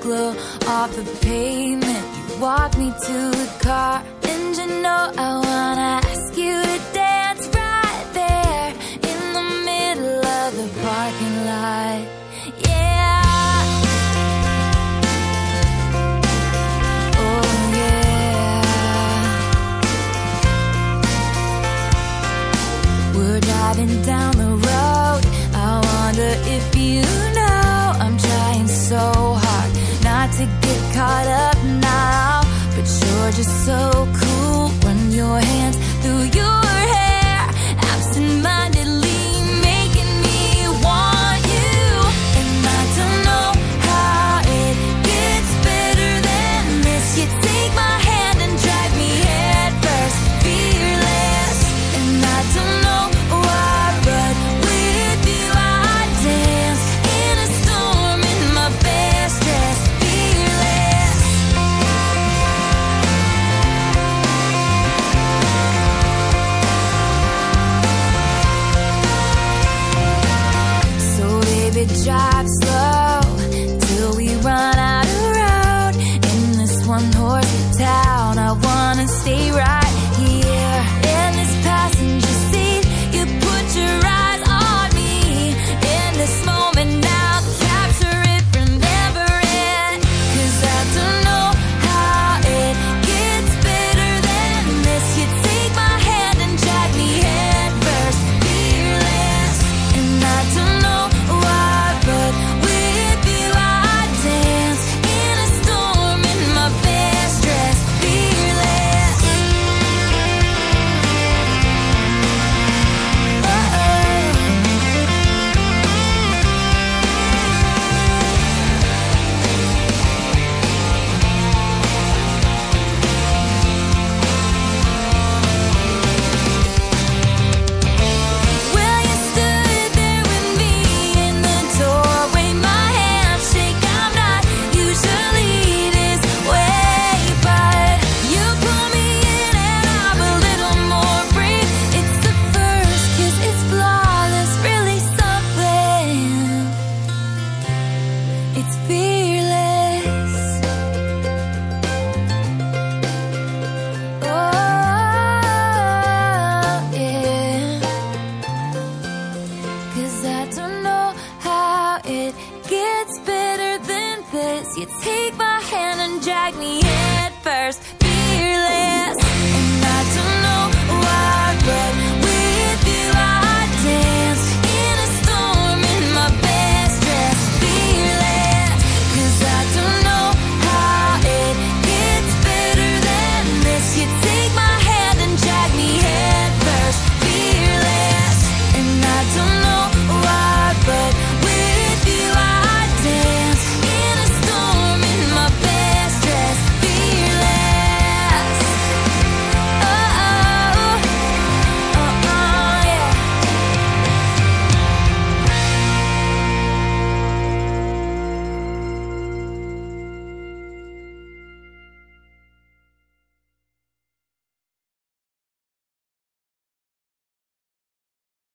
glow off the pavement. You walk me to the car, and you know I wanna ask you to dance right there in the middle of the parking lot. Yeah. Oh yeah. We're driving down the road. I wonder if you just so cool. take my hand and drag me head first.